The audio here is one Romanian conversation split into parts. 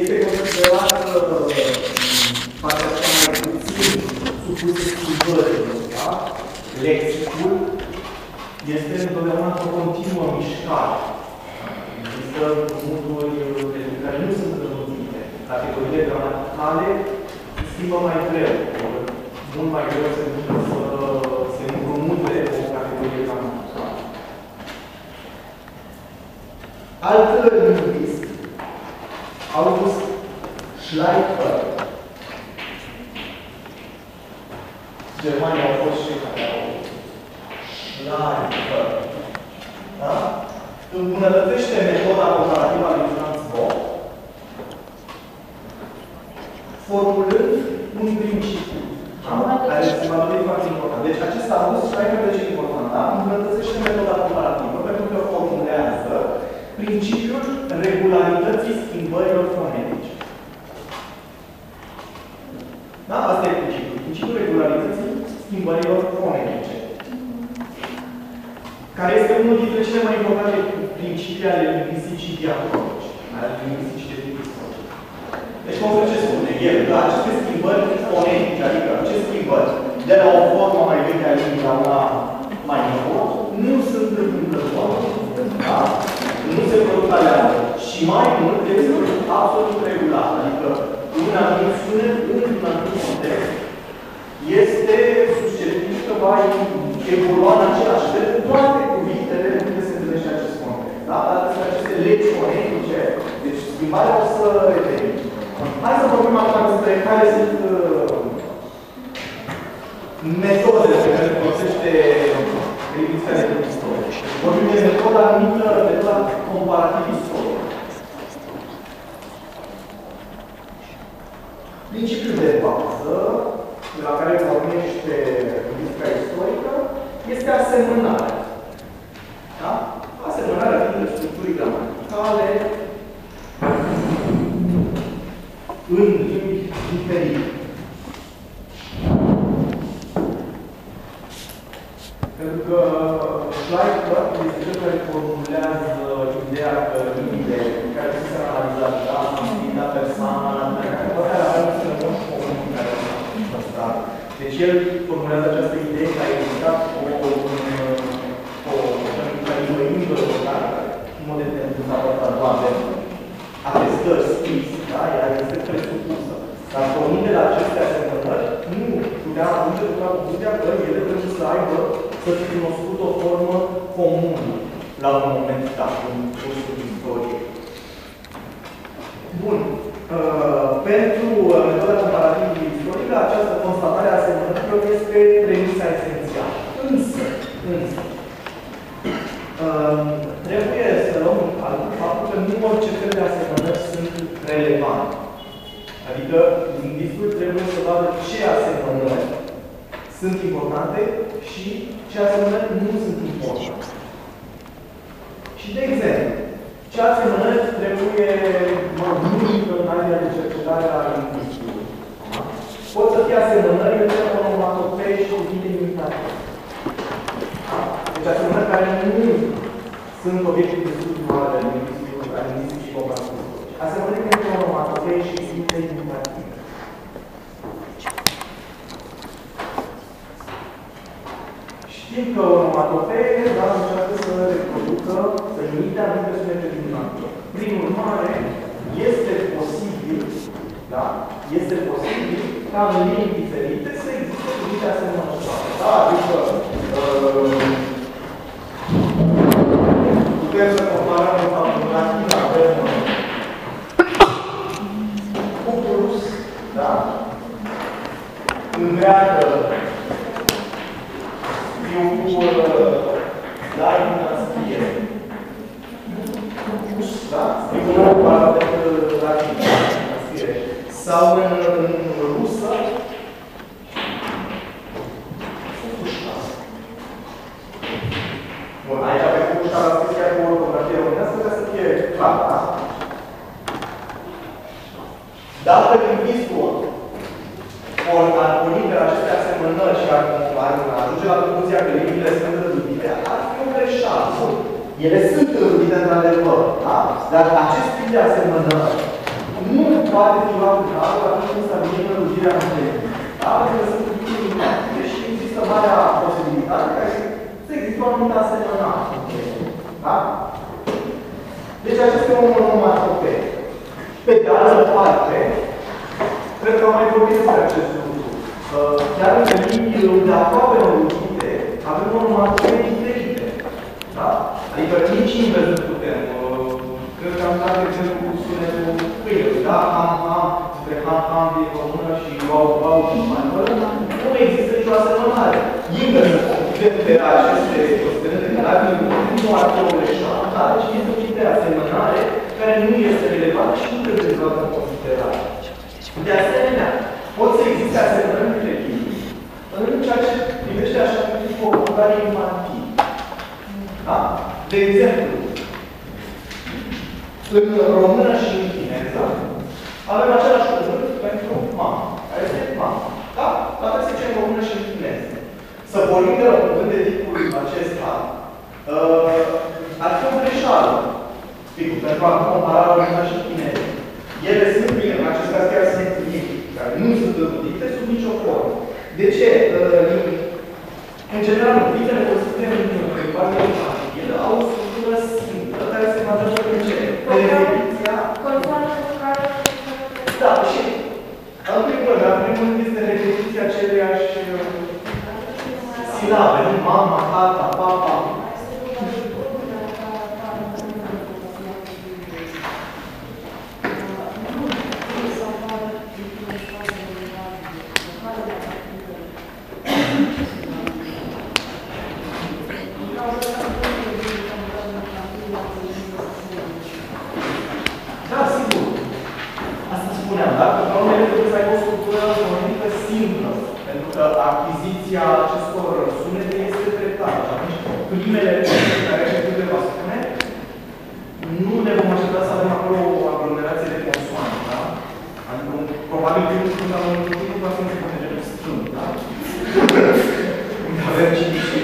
este considerat uh, partea cea mai puțin supusă schimbărilor, da? Lexicul este întotdeauna o continuă mișcare. Există cuvânturi care nu sunt înrăutite. Categoriile gramaticale se schimbă mai greu. Mult mai greu se, să se împrumute o categorie gramaticală. Alt lingvist, August Schleifer, Germania au fost și care au Schleifer, da? îmbunătățește metoda comparativă a lui Franz Bock, formulând un principiu, da? care se va dovedi foarte important. Deci acest August Schleifer de ce e important, da? îmbunătățește metoda comparativă, pentru că formulează principiul regularității schimbărilor fonetice. Da? Asta e principiul. Principiul regularității schimbărilor fonetice. Care este unul dintre cele mai importante principii ale lingvisticii diacronice, ale lingvisticii de tip istoric. Deci, cum ce spune? El, că aceste schimbări fonetice, adică aceste schimbări de la o formă mai veche a limbii la una mai nouă, nu sunt întâmplătoare. Da? Nu se produc aleatori. Și mai mult, trebuie să produc absolut regulat. Adică, un anumit sunet, într-un anumit context, este susceptibil că va evolua în același fel cu toate cuvintele în care se întâlnește acest context. Da? Dar sunt aceste legi fonetice, deci schimbarea o să reveni. Hai să vorbim acum despre care sunt uh, metodele pe care le folosește lingvistica de istorie. Vorbim de metoda numită metoda comparativ istoric. Principiul de bază de la care pornește lingvistica istorică este asemănarea. Da? Asemănarea fiind structurii gramaticale în limbi diferite. Pentru că Schleifer este cel care formulează ideea că Deci el formulează această idee că a existat o, o, o, o indoeuropeană, în mod evident, nu s-a părtat nu avem atestări scrise, da? ea este presupusă. Dar pornind de la aceste asemănări, nu putea ajunge la concluzia că ele trebuie să aibă să fi cunoscut o formă comună la un moment dat, în cursul istoriei. Bun. Uh, pentru uh, metoda comparativă istorică, această constatare a asemănărilor este premisa esențială. Însă, însă, uh, trebuie să luăm în calcul faptul că nu orice fel de asemănări sunt relevante. Adică, lingvistul trebuie să vadă ce asemănări sunt importante și ce asemănări nu sunt importante. Și, de exemplu, ce asemănări trebuie mămânită în area de cercetare a lingvisticului? Pot să fie asemănări între onomatopei și cuvinte imitative. Deci asemănări care nu sunt obiectul de studiu ale lingvisticului, ale lingvisticii comparative. Asemănări între onomatopei și cuvinte imitative. Știm că onomatopee da, încearcă să reproducă, să imite anumite sunete din natură. Prin urmare, este posibil, da, este posibil ca în limbi diferite să existe cuvinte asemănătoare. Da, adică uh, putem să comparăm în faptul că latin avem cupulus, da? În greacă eu cu la dinastie. Da? Scriu la latin, dinastie. Sau în, în rusă, Fucușca. Bun, aici pe Fucușca l-a scris chiar cu ortografie românească, ca să fie clar, da? Dacă lingvistul or ar porni de la aceste asemănări și ar, ar ajunge la concluzia că limbile sunt înrudite, ar fi o greșeală. Bun. Ele sunt înrudite într-adevăr, da? Dar acest tip de asemănări nu poate fi luat în calcul atunci când stabilim prelungirea întregii. Da? Pentru că sunt cuvinte dinamice și există marea posibilitate ca să există o anumită asemănare. Da? Deci acesta e un onomatopee. Pe de altă parte, cred că am mai vorbit despre acest lucru. Uh, chiar în liniile unde aproape înrugite, avem onomatopee diferite. Da? Adică nici invers nu putem. Uh, cred că am dat exemplu cu sunetul câinelui, da? Ham, ham, între ham, ham, de română și wow, wow, și spaniolă. Nu există nicio asemănare. Invers, de aceste considerente nu ar fi o greșeală, dar ci este o tip de asemănare care nu este relevantă și nu trebuie luată în considerare. De asemenea, pot să existe asemănări între limbi în ceea ce privește așa numit vocabulare infantil. Da? De exemplu, în română și în chineză avem același cuvânt pentru mamă, care este mamă. Da? La fel se zice în română și în chineză. Să vorbim de la un cuvânt de tipul acesta, uh, ar fi o greșeală. Sigur, pentru a compara română și chineză. Ele sunt bine, în acest caz chiar sunt limbi, care nu sunt înrudite sub nicio formă. De ce? Uh, în general, cuvintele folosite în limbajul infantil au o structură simplă, care se bazează pe ce? Pe repetiția. Da, și în primul rând, în primul rând este repetiția aceleiași silabe, nu? Mama, tata, papa. Da, sigur. Asta spuneam, da? Că problemele trebuie să aibă o structură fonetică simplă. Pentru că achiziția acestor sunete este treptată. Și atunci, primele cuvinte care le va spune, nu ne vom aștepta să avem acolo o aglomerație de consoane, da? Adică, probabil, primul cuvânt al unui cuvânt va fi un cuvânt de genul strâmb, da? Unde avem 5 și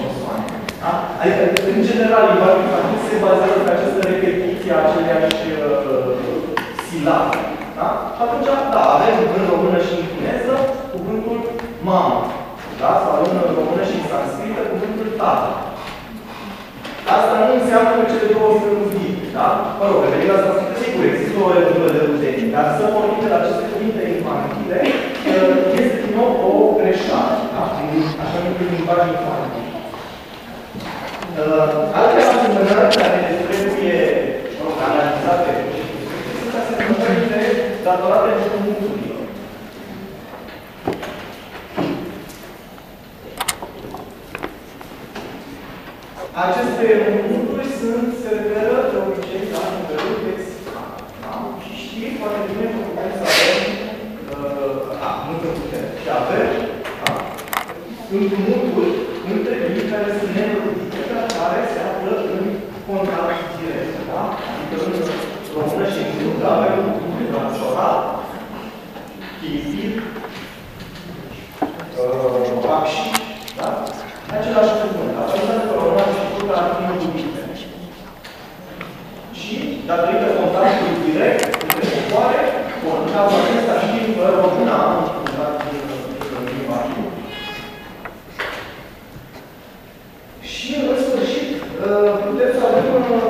consoane. Da? Adică, în general, limbajul infantil se bazează pe această repetiție a aceleiași uh, silabe. Da? Și atunci, da, avem în română și în chineză cuvântul mamă. Da? Sau în română și în sanscrită cuvântul tată. Asta nu înseamnă că cele două sunt rudite. Da? Mă rog, pe perioada sanscrită, sigur, există o legătură de rudenie, dar să vorbim de la aceste cuvinte infantile, uh, este din nou o greșeală. Da? Așa numit limbaj infantil. Uh, alte asemănări care trebuie mă rog, analizate sunt asemănările datorate împrumuturilor. Aceste împrumuturi sunt, se referă de obicei la nivelul lexical. Da? Și știi foarte bine că putem să avem, uh, a, nu că putem, și avem, da? împrumuturi între limbi care sunt nerudite, dar care se află în contact direct. Da? Adică în română și în cuvânt avem un cuvânt transorat, chifir, bacși, da? Același cuvânt. Avem că română și cuvânt ar fi înrudite. Și, datorită contactului direct între popoare, în cazul acesta știm că româna am un contact în limba Și, în sfârșit, putem să avem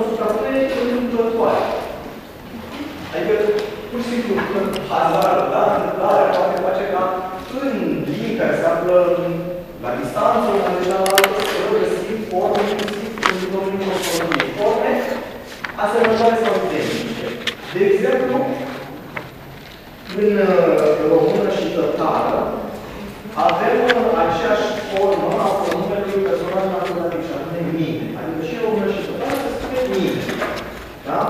suprapunere întâmplătoare. Adică, pur și simplu, când hazardul, da, întâmplarea poate face ca în limbi care se află la distanță, una de cealaltă, să găsim forme, inclusiv în domeniul morfologiei. Forme asemănătoare sau identice. De exemplu, în română și tătară, avem aceeași formă a numelui personaj naturalic și anume mine. Adică și română și total se spune mine. Da?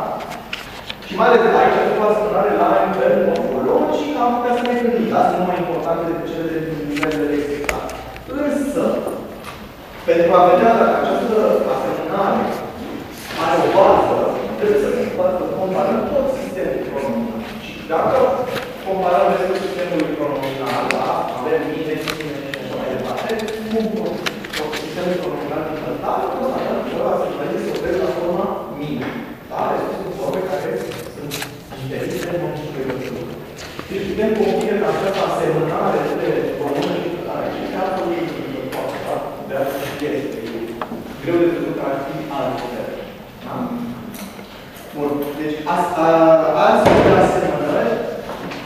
Și mai ales aici avem o asemănare la nivel morfologic, am putea să ne gândim. Asta nu mai importante decât cele de nivel de lexical. Însă, pentru a vedea dacă această asemănare are o bază, trebuie să comparăm tot sistemul pronominal. Și dacă comparăm restul sistemului pronominal, da, avem mine, mine și așa mai departe, cu sistemul pronominal din tătar, constatăm că asemănările se oferă la forma mine. Da? Restul sunt forme care sunt diferite evident vom și legătură. Deci putem convine că această asemănare între română și aici, chiar că e foarte, da? De asta este. E greu de făcut că ar fi altfel. Da? Bun. Deci, astfel de asemănări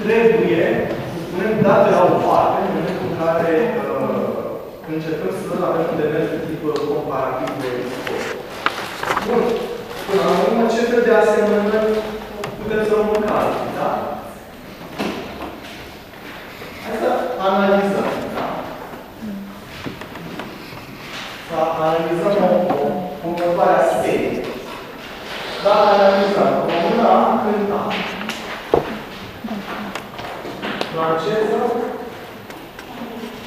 trebuie, să spunem, date la o parte, în momentul în care uh, încercăm să avem un demers de tip comparativ de scop. Bun. Până la urmă, ce fel de asemănări putem să luăm în calcul, da? Hai să analizăm, da? Să analizăm o, o următoarea serie. Da, analizăm. Româna cânta. Franceză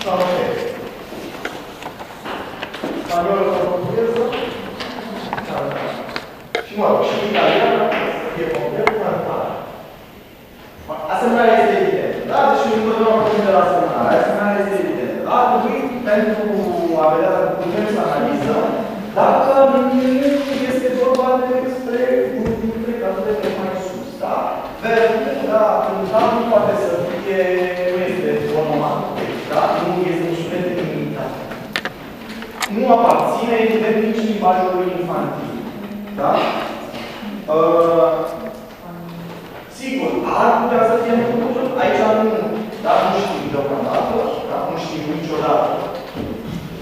sau engleză. Spaniolă sau portugheză și mă rog, și italiană să fie complet cantare. Asemănarea este evidentă. Da? Deci întotdeauna vorbim de la asemănare. Asemănarea este evidentă. Da? Trebuie pentru a vedea dacă putem să analizăm dacă nu este vorba despre dintre cazurile mai sus. Da? Verbul, da, cânta nu poate să fie, nu este forma da? Nu este instrument de dignitate. Nu aparține, evident, nici limbajului infantil. Da? Uh, sigur, ar putea să fie în aici nu, dar nu știu deocamdată, dar nu știu niciodată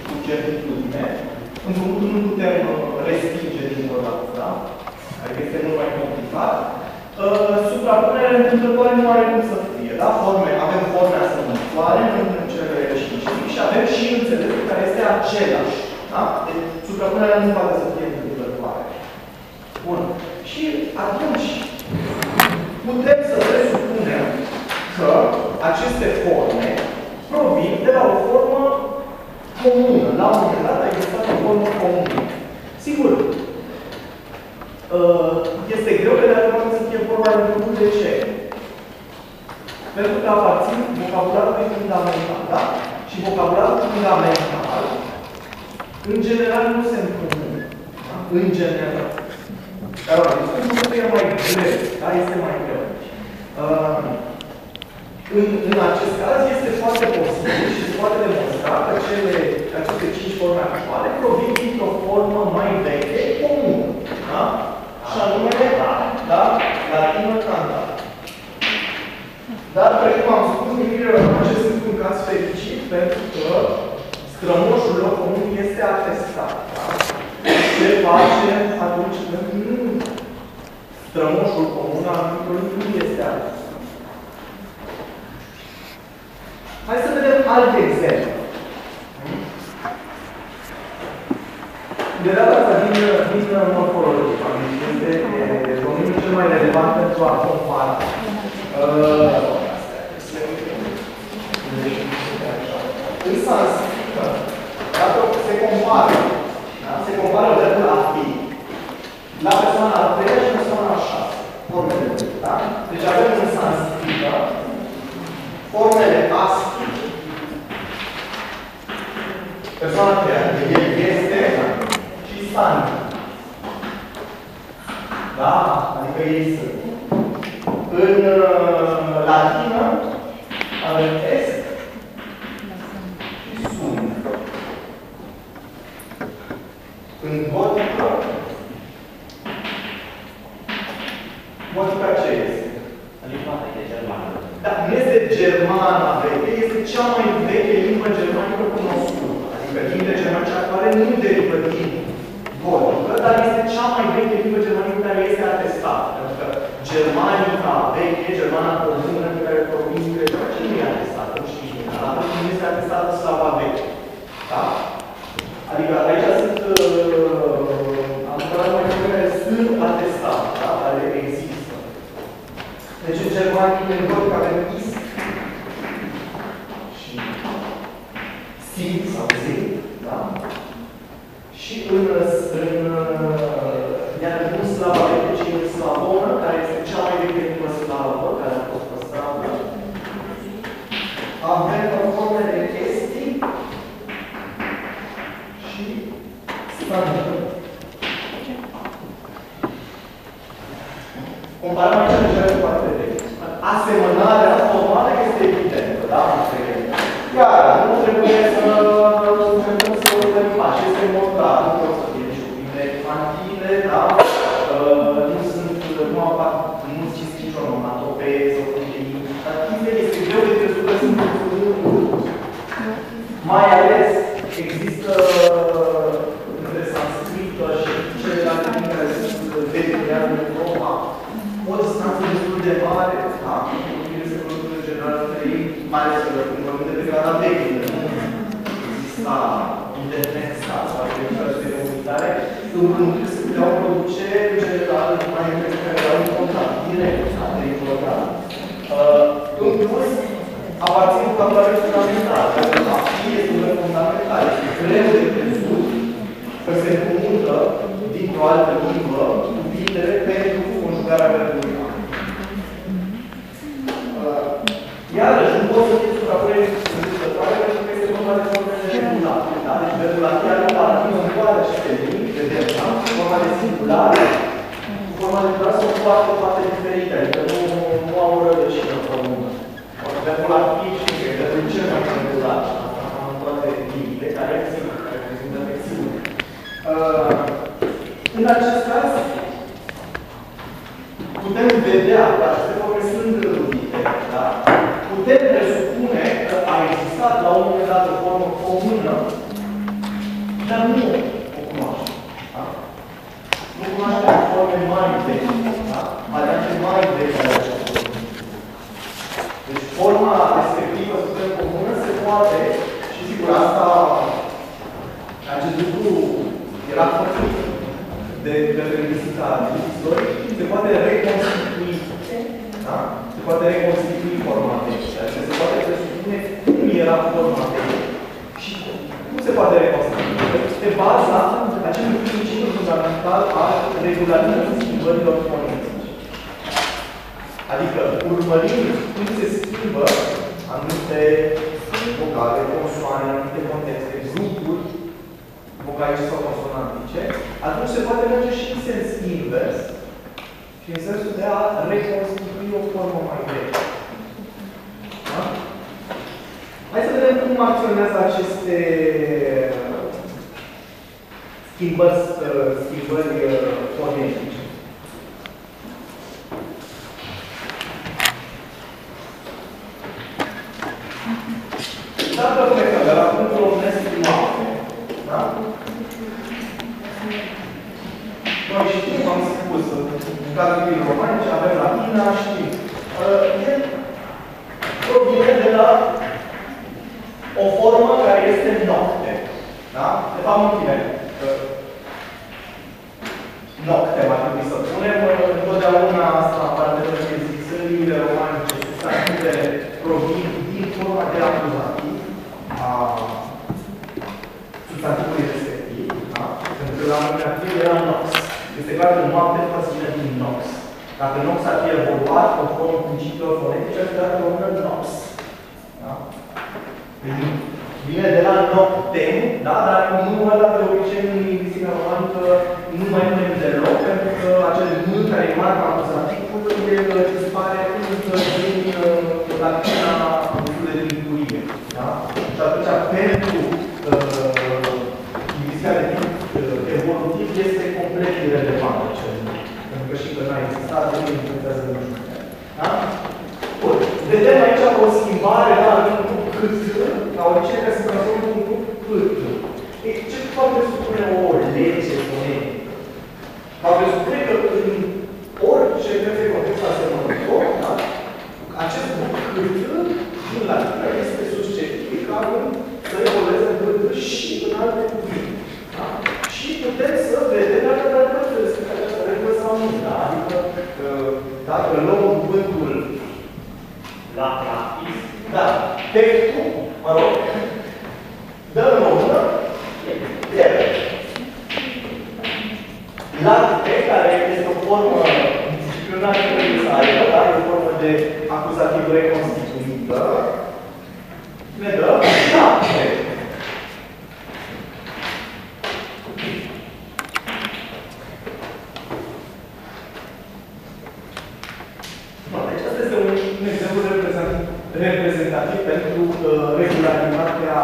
cu certitudine. În futur nu putem respinge dintr-o dată, da? Adică este mult mai complicat. Uh, suprapunerea întâmplătoare nu are cum să fie, da? Forme, avem forme asemănătoare în cele științific și avem și înțelesul care este același, da? Deci, suprapunerea nu poate să fie întâmplătoare. Bun. Și atunci putem să presupunem că aceste forme provin de la o formă comună. La un moment dat a existat o formă comună. Sigur, uh, este greu pe de poate să fie vorba de lucruri de ce? Pentru că aparțin vocabularului fundamental, da? Și vocabularul fundamental, în general, nu se împrumut. Da? În general. Dar, discursul e mai greu, da? Este mai greu. Uh, în, în acest caz este foarte posibil și se poate demonstra că cele, aceste cinci forme actuale provin dintr-o formă mai veche, comună. Da? Și anume, da? Latină cantat. Dar, precum am spus, numirile române sunt un caz fericit pentru că strămoșul lor comun este atestat. Da? Ce face atunci când nu strămoșul comun al nu este atestat? Hai să vedem alte exemple. De data asta din, din morfologie, este domeniul cel mai relevant pentru a compara. Uh, în sanscrită, dacă se compară, da? se compară verbul a fi la persoana a treia și persoana a șase. Formele, da? Deci avem în sanscrită formele ASCII, persoana a treia, el este și Santi. Da? Adică ei sunt. În uh, latină avem est și sunt. În gotică, gotica ce este? Limbata e germană. Dar nu este germana veche, este cea mai veche limbă germanică cunoscută. Adică limba germanică actuale nu derivă din gotică, dar este cea mai veche limbă germanică care este atestată. Pentru că germanica veche, germana comună pe care vorbim despre ce nu e atestată, nu știți bine, la fel cum este atestată slava veche. Da? Adică aici sunt, uh, am spus mai multe care sunt atestate, da? care există. Deci în germanic, în gotică avem is și sin sau zin, da? Și în, în iar nu slava veche, ci în slavonă, care este cea mai veche limbă slavă, care a fost păstrată, avem formele esti și stanică. Comparăm aici deja cu foarte vechi. asemănarea formală este evidentă, da? Iar nu trebuie să încercăm să urmărim aceste modal, nu pot să fie nici cuvinte infantile, da? Uh, nu sunt, nu apar, nu știți nici onomatopee sau cuvinte dar chestia este greu de crezut că sunt mai ales există între sanscrită și celelalte limbi care sunt vehiculează în Europa o distanță destul de mare, da? Bine se produce în general între ei, mai ales când vorbim de perioada veche, nu exista internet sau alte de comunicare, lucrurile se puteau produce în general mai multe care erau în contact direct, da? de important. Uh, în plus, aparțin vocabulare fundamental, care a fi este un fundamental, este greu de crezut că se împrumută dintr-o altă limbă cuvintele pentru conjugarea verbului. Uh, iarăși, nu pot să fie suprapunere învățătoare pentru că este vorba de formele regulate. Da? Deci verbul chiar nu paradigmă în toate aceste limbi, vedem, da? Forma de singulare, forma de plural sunt foarte, foarte diferite, adică nu, nu au rădăcină comună. Verbul activ și verbul cel mai regulat, în toate limbile, care țin, care prezintă flexiune. Uh, în acest caz, putem vedea că aceste forme sunt rânduite, da? Putem presupune că a existat la un moment dat o formă comună, dar nu o cunoaștem. Da? Nu cunoaștem forme mai vechi, da? variante mai vechi ale acestor Deci forma evolueze în cât și în alte cuvinte. Da? Și putem să vedem dacă dacă respectă această regulă sau nu. Da? Adică, dacă luăm cuvântul La practic, da, textul, mă rog, dă în română, pierde. Lacte, care este o formă disciplinară trebuie să aibă, da? E o formă de acuzativ reconstituită, ne dă lacte. Deci asta este un, un reprezentativ pentru uh, regularitatea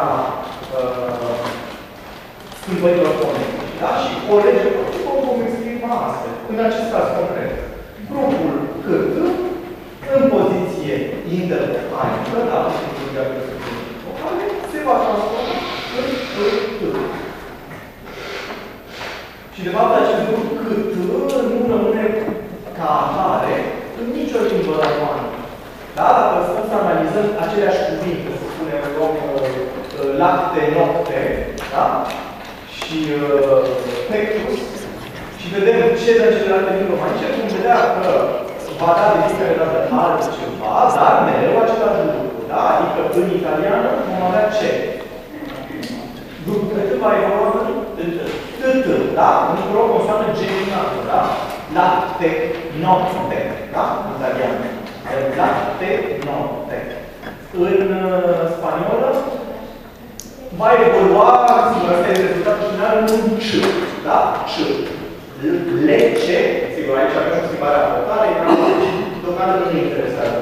uh, schimbărilor fonetice. Da? Și colegii cum vom exprima astfel, în acest caz concret. Grupul cât în poziție intervocalică, da, vocale, se va transforma în cât. Și de fapt acest grup cât nu rămâne ca atare în nicio limbă romană. Da? Dacă stăm să analizăm aceleași cuvinte, să spunem, luăm uh, lapte, noapte, da? Și uh, pectus, și vedem ce de celelalte limbi romanice, vom vedea că va da de fiecare dată altceva, dar mereu același lucru. Da? Adică în italiană vom avea ce? Grupul cât va evolua în TT, da? Într-o consoană geminată, da? Latte, notte, da? În italiană. Latte, notte. În uh, spaniolă va evolua, sigur, asta este rezultatul final, în un C, da? C. Lece, sigur, aici avem schimbarea vocală, deocamdată nu ne interesează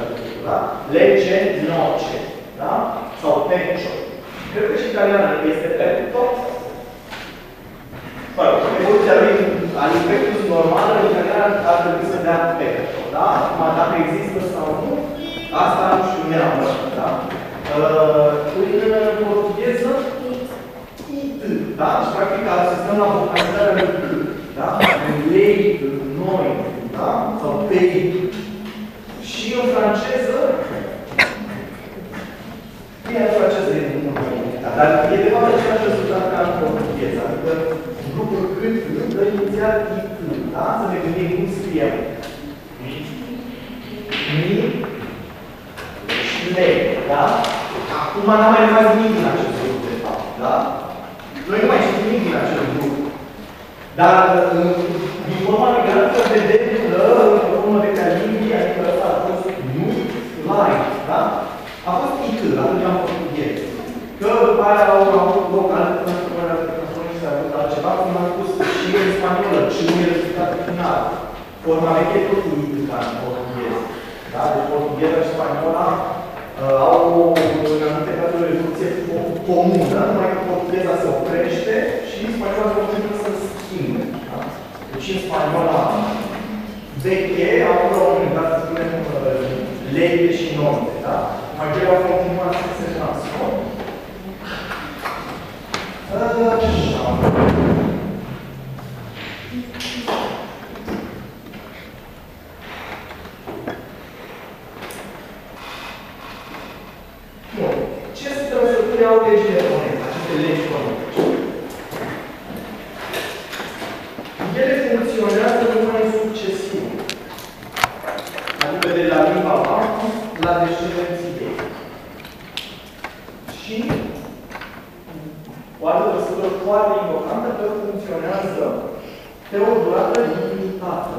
da? Lece, noce, da? Sau pecio. Cred că și italiană este petto. Mă rog, evoluția lui al infectus normal în italiană ar trebui să dea petto, da? Acum, dacă există sau nu, asta nu știu neapărat, da? Uh, în portugheză, it, da? Și practic asistăm la vocalizarea lui da? Lei, noi, da? Sau pei. Și în franceză, bine, în franceză e mult mai dar e de fapt același rezultat ca în portugheză. Adică grupul cât, dă inițial it, da? Să ne gândim cum scriem. Mi, și le, da? Acum n-am mai rămas nimic din acest grup, de fapt, da? Noi nu mai știm nimic din acest grup. Dar din forma legală vedem că în formă de calimbie, adică ăsta a fost nu, light, da? A fost it, atunci am făcut el. Că după aia au avut loc alte transformări de transformări și s-a avut altceva, cum am spus și în spaniolă, și nu e rezultatul final. Forma veche tot cu it ca în portughez. Da? Deci portugheza și spaniola uh, au în anumite cazuri o evoluție comună, numai că portugheza se oprește și spaniola se continuă să schimbe. Da? Deci în spaniola veche, acolo la un moment dat să spunem uh, lege și norme. Da? Maghiarul a continuat să se transforme. Așa. Ce trăsături au legile fonetice, aceste legi fonetice? Ele funcționează numai succesiv. Adică de la limba A la descendenții ei. Și o altă trăsătură foarte importantă că funcționează pe o durată limitată.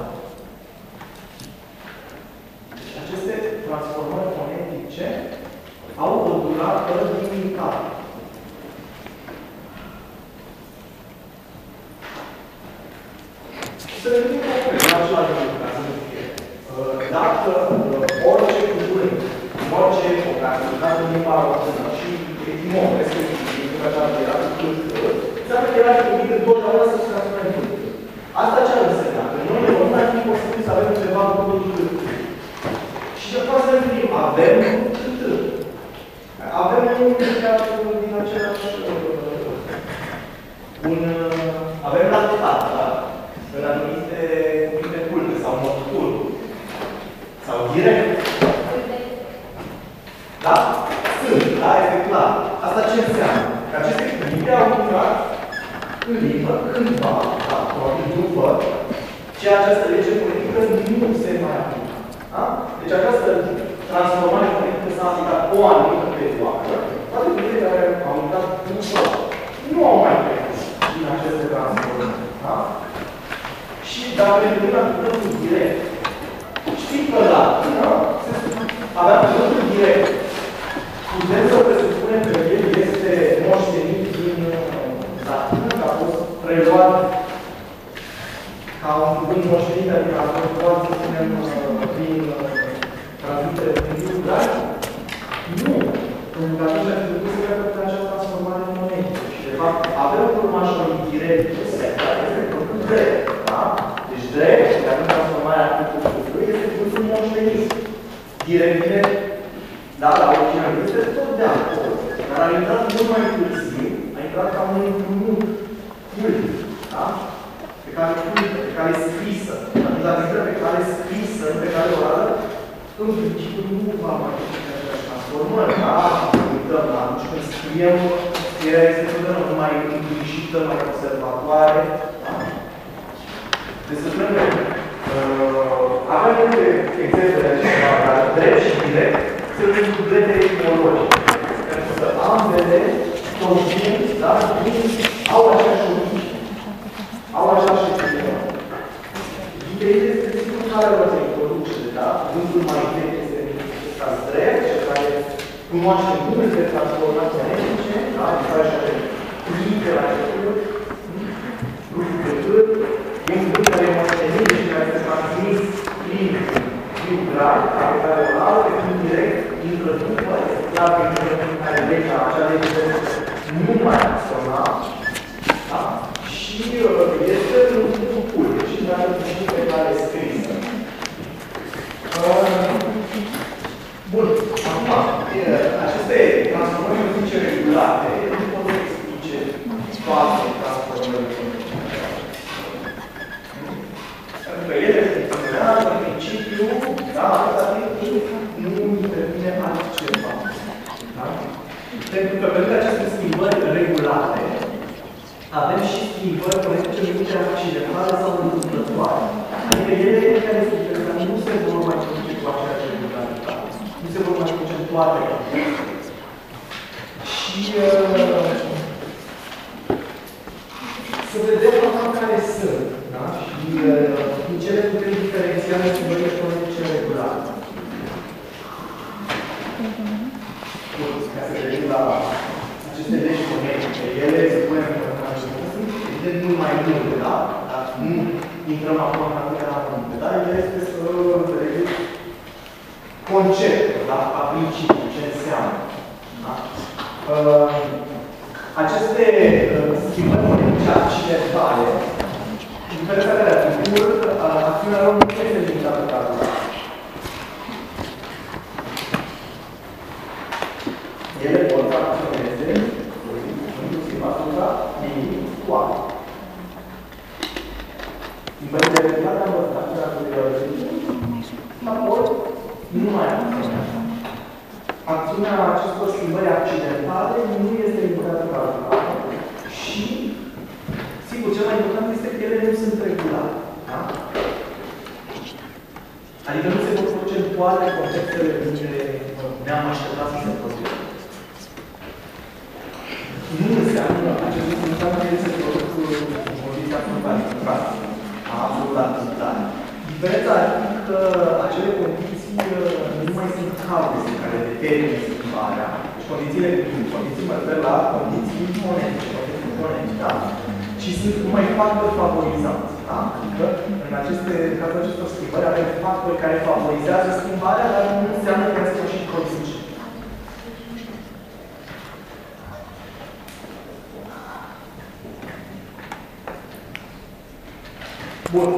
Deci aceste transformări fonetice au o durată limitată. Să ne gândim concret la același lucru, ca să nu fie. Dacă orice cuvânt, orice epocă, dacă în limba română și etimon, respectiv, din aceea de era cât, înseamnă că era trebuit întotdeauna să se transforme în cât. Asta ce ar însemna? Că noi în română ar fi posibil să avem ceva în cât. Și de fapt să ne gândim, avem cât. Avem un chiar din același un, avem lactat, da? În anumite cuvinte culte sau nocturn. Sau direct. Da? Sunt, da? Este clar. Asta ce înseamnă? Că aceste cuvinte au intrat în limbă cândva, da? Probabil după ce această lege politică nu se mai aplică. Da? Deci această transformare politică s-a aplicat o anumită perioadă, toate cuvintele care au intrat după nu au mai trecut din aceste transformări. Da? Și dacă ne gândim la cuvântul direct, știi că la da? avea cuvântul direct. Putem să presupunem că el este moștenit din latină, că a fost preluat ca un cuvânt moștenit, adică a fost luat, să spunem, prin transmitere prin lucrare? Pentru că atunci ar trebui să treacă prin această transformare în momente. Și de fapt avem un urmaș direct, secta, este făcut drept. Da? Deci drept, și avem transformarea articolului, este făcut moștenit. Direct vine, da, la original, este tot de acolo. Dar a intrat mult mai târziu, a intrat ca un împrumut public, da? Pe care, pe care e scrisă. Atunci dacă intră pe care scrisă, pe care orală, în principiu nu va mai fi transformări, da? Uităm, da? Atunci când scriem, scrierea este totdeauna nu mai îngrijită, mai conservatoare, da? Deci să spunem că uh, avem multe exemple de acestea, dar drept și direct sunt dublete etimologice. Pentru că ambele conțin, da? Au aceeași origine, au aceeași etimică. Ideea este sigur care o să introduce, da? Gândul mai vechi este acesta drept, și care cunoaște multe transformații anetice, da? Care și are prinde la început, lucru de cât, e un gând care e moștenit și care se transmis prin prin grad, care care oral, pe prin direct, intră după, la prin care legea, acea lege nu mai acționa, da? Și este un lucru pur, și dacă și pe care scrisă. Bun, acum, aceste transformări fizice regulate nu pot să explice toate transformările Pentru că ele funcționează în principiu, da, atâta timp nu intervine altceva. Da? Pentru că pentru aceste schimbări regulate, avem și schimbări politice numite accidentale sau întâmplătoare. Adică ele care sunt interesante nu se vor mai produce cu aceeași regularitate. Nu se vor mai produce în toate Și uh, să vedem acum care sunt. Da? Și uh, din cele putem diferenția în schimbările politice regulate. Bun, ca să vedem la aceste legi fonetice, ele se pune în evident mult mai multe, da? Dar nu intrăm acum în atâtea multe, da? Ideea este să înțelegeți conceptul, da? A principiul, ce înseamnă. Da? Uh, aceste uh, schimbări politice accidentale, diferența care ar fi, uh, acțiunea lor nu este limitată ca atât. Ele pot să acționeze inclusiv asupra individual. Imperialitatea învățătoarea cu apoi nu mai acționează. Acțiunea acestor schimbări accidentale nu este limitată ca atât. Și, sigur, cel mai important este că ele nu sunt regulate. Da? Adică nu se vor produce în toate contextele în care ne-am așteptat să se producă. Nu înseamnă, acest lucru înseamnă că el se produc în condiția contractă, a absolutare. Diferența ar fi că acele condiții nu mai sunt cauze care determină schimbarea. Deci condițiile, condiții mă refer la condiții imonente, condiții imonente, da? Și sunt numai factori favorizați, da? Adică în aceste, în cazul acestor schimbări avem factori care favorizează schimbarea, dar nu înseamnă că este și produce. Bun.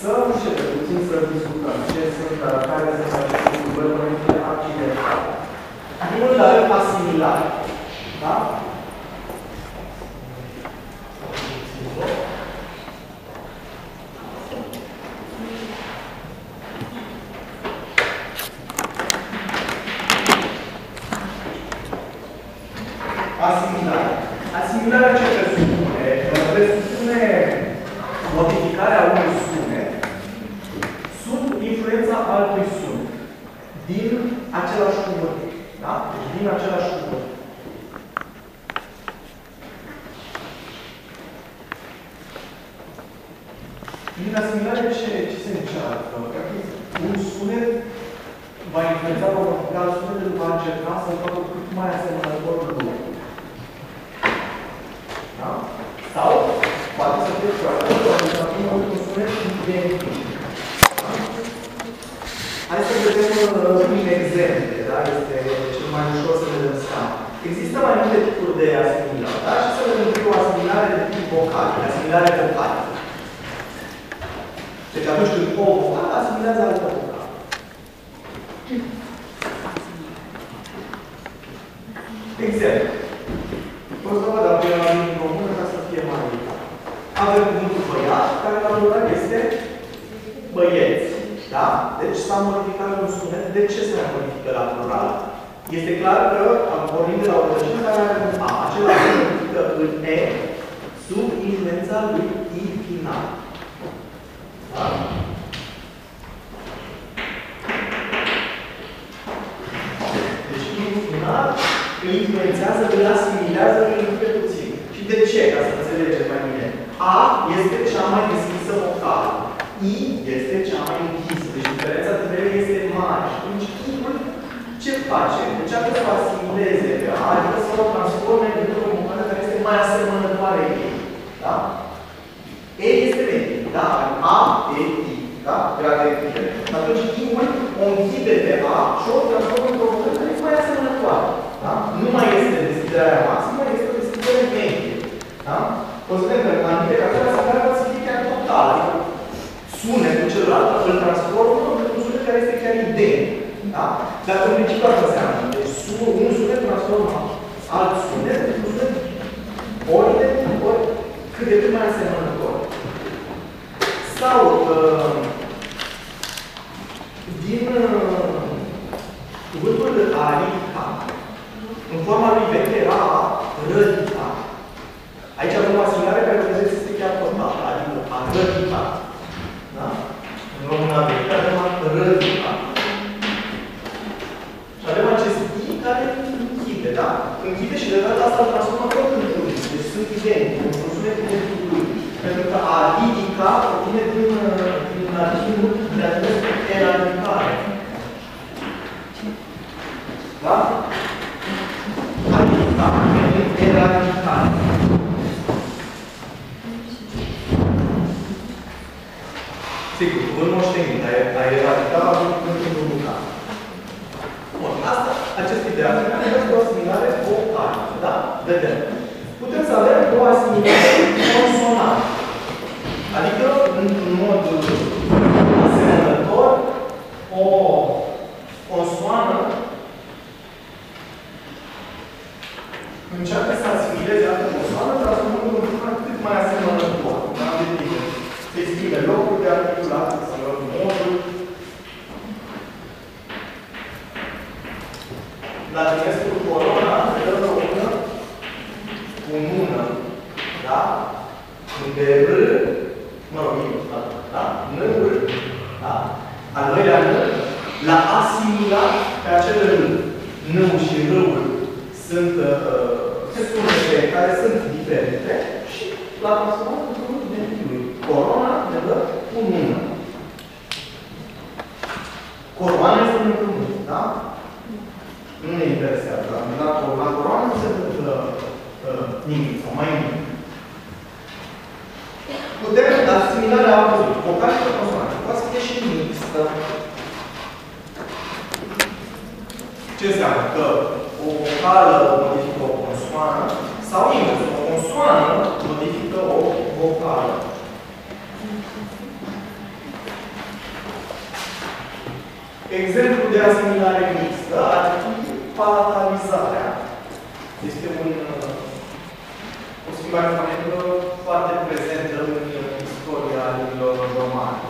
Să începem puțin să discutăm ce sunt, care sunt aceste schimbări momentele accidentale. În primul rând avem asimilare. Da? Asimilare. Asimilarea ce presupune? Presupune modificarea unui sunet sub influența altui sunet din același cuvânt. Da? Deci din același cuvânt. Prin asimilare ce, ce se încearcă? Un sunet va influența, va modifica sunetul, va încerca să-l facă cât mai asemănător lui. Da? Sau poate să fie foarte poate să fie un sunet identic. Hai să vedem uh, prin exemple, da? Este cel mai ușor să ne dăm seama. Există mai multe tipuri de asimilare, da? Și să vedem întâi o asimilare de tip vocal, asimilare vocală. Deci atunci când o vocală asimilează altă vocală. Exemplu. O să vă dau pe la limbi comună ca să fie mai Avem cuvântul băiat, care la plural este băieți. Da? Deci s-a modificat un sunet. De ce se mai modifică la plural? Este clar că am pornit de la o rădăcină care are un A. Acela se modifică în E sub influența lui I final. Da? Deci I final îl influențează, îl asimilează, îl pe puțin. Și de ce? Ca să înțelegeți mai bine. A este cea mai deschisă vocală. I este cea mai închisă. Deci diferența între ele este mare. Și atunci I-ul ce face? Încearcă să o asimileze pe A, adică să o transforme într-o vocală care este mai asemănătoare ei. Da? E este medic. Da? A, E, I. Da? Grade Atunci I-ul o închide pe A și o transformă într-o vocală care este mai asemănătoare. Da? Nu mai este deschiderea maximă, este o deschidere medie. Da? O să vedem că în anumite cazuri asemănarea poate să fie chiar totală. Adică sunetul celălalt îl transformă într-un sunet care este chiar identic. Da? Dar în principiu asta înseamnă. Deci un sunet transformă alt sunet într-un sunet ori identic, ori cât de cât mai asemănător. Sau uh, din uh, cuvântul arica, în forma lui veche era rădica. Aici avem o asimilare care trebuie să este chiar totală, adică a rădica. Da? În româna veche avem a rădica. Și avem acest i care închide, da? Închide și de data asta îl transformă tot într-un Deci sunt identici, într-un sunet identic lui. Pentru că a ridica vine din, din latinul de acest eradicare. Da? Adică, eradicare. Sigur, cuvânt moștenit, a eradica a venit cuvântul înducat. Bun, asta, acest tip de asimilare este o asimilare vocală, da? Vedem. Putem să avem o asimilare consonantă. Adică, într-un mod asemănător, o consoană încearcă să asimileze altă consoană, transformând o consoană cât mai asemănător. Da? Adică, se schimbe locul de articulație sau modul. La trimestrul corona, se dă o mână cu mână, da? Unde R, mă rog, da? da? N, R, da? Al doilea N, la asimilat pe acel R, N și R-ul sunt uh, sunete care sunt diferite și la transformat într-un identicului. Corona ne dă cu mână. Coroana este un împrumut, da? Nu ne interesează. La, la coroană nu se întâmplă uh, nimic sau mai nimic. Putem, dar similarea am văzut, vocal și consonantă. Poate să fie și mixtă. Ce înseamnă? Că o vocală modifică o consoană sau invers, o consoană modifică o vocală. Exemplu de asimilare mixtă ar fi palatalizarea. Este un, o schimbare fonetică foarte prezentă în istoria limbilor romane.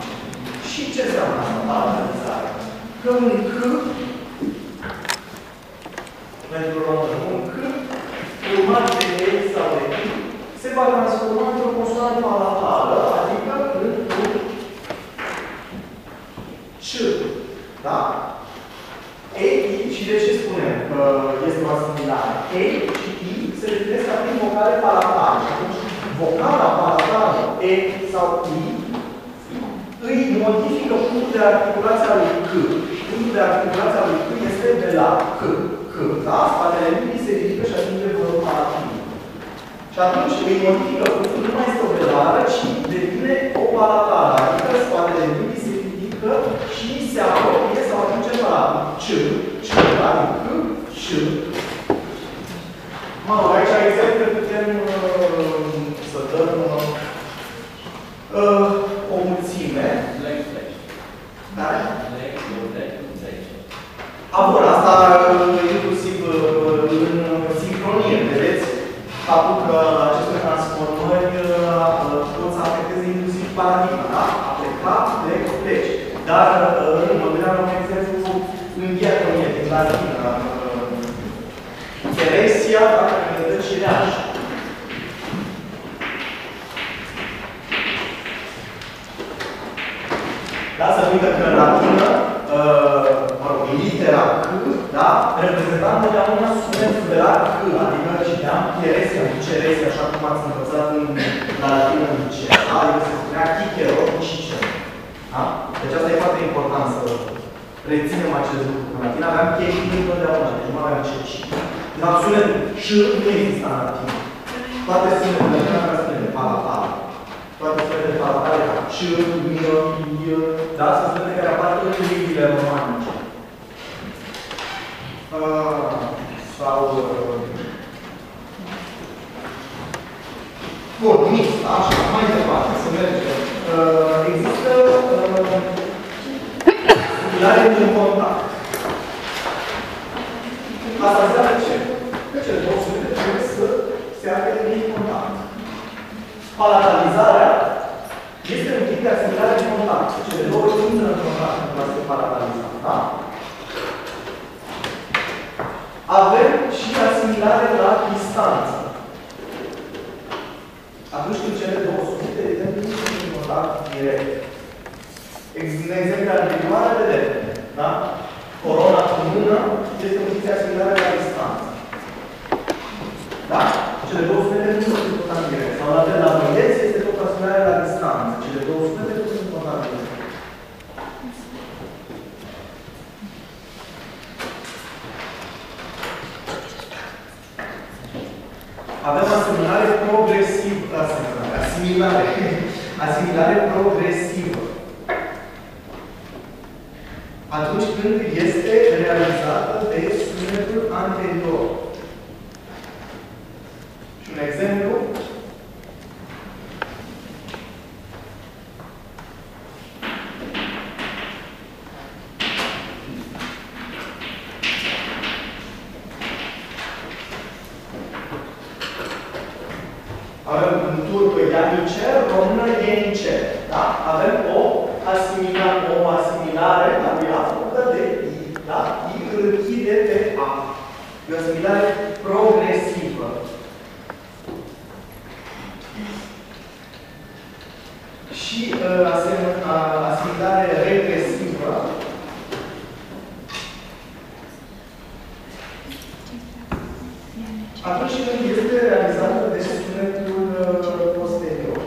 Și ce înseamnă asta, palatalizarea? Că un C pentru român, un C urmat de E sau de I se va transforma într-o consoantă palatală, adică într-un C. Da? Ei și de ce spunem că este o asimilare? Ei și I se definesc ca fiind vocale palatale. Și atunci, vocala palatală E sau I îi modifică punctul de articulație al lui C. Punctul de articulație al lui C este de la C. C. Da? Spatele limbii se ridică și ajunge vărul palatină. Și atunci îi modifică punctul, nu mai este o velară, ci devine o palatală. Adică spatele limbii se ridică și se apropie sau ajunge C, C, adică C. Mă rog, aici exemple putem uh, să dăm uh, o mulțime. Da? A, bun, asta uh, inclusiv uh, în sincronie, vedeți? Faptul că aceste transformări uh, pot să afecteze inclusiv paradigma, da? A pleca, plec, pleci. Dar uh, mă gândeam la un exemplu în diacronie, din latină. Teresia, dacă ne dă cireaș. Da, să uită că în latină, uh, mă rog, litera C, da, reprezenta întotdeauna sunetul de la C, adică citeam Teresia, nu Ceresia, așa cum ați învățat în la latină în liceu, da? Adică se spunea Chichero, Cicero. Da? Deci asta e foarte important să reținem acest lucru. În latină aveam cheșii întotdeauna, deci nu aveam ce ci. Dar sunetul și nu exista în latină. Toate sunetele în care spune palatale. Toate sunetele palatale ca C, mie, mie, da? Sunt sunete care apar în limbile romanice. Uh, sau... Uh, Bun, mix, așa, mai departe, să mergem. Uh, există uh, similare în contact. Asta înseamnă ce? Că cele două sunete trebuie să se afle în contact. Palatalizarea este un tip de asimilare în contact. Cele două intră în contact pentru a se palataliza. Da? Avem și asimilare la distanță. Atunci când cele două sunete, evident, nu sunt în contact direct. În exemplu anterioare, vedem, da? Corona cu mână este o chestie asimilare la distanță. Da? Cele două sunete nu sunt în contact direct. Sau la fel, la băieți este tot asimilare la distanță. Cele două sunete nu sunt în contact direct. Avem asimilare progresiv, asimilare, asimilare, asimilare progresivă. Atunci când este realizată de sunetul anterior. Și un exemplu. Avem în turcă ianicer, română ienicer. Da? Avem o asimilare, o asimilare la ea făcută de I. Da? I îl închide pe A. E o asimilare progresivă. Și uh, asemenea, asimilare regresivă. Atunci când este realizată de sunetul uh, posterior.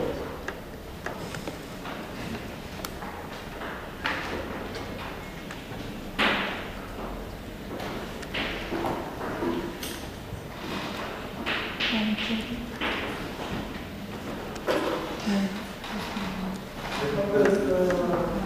De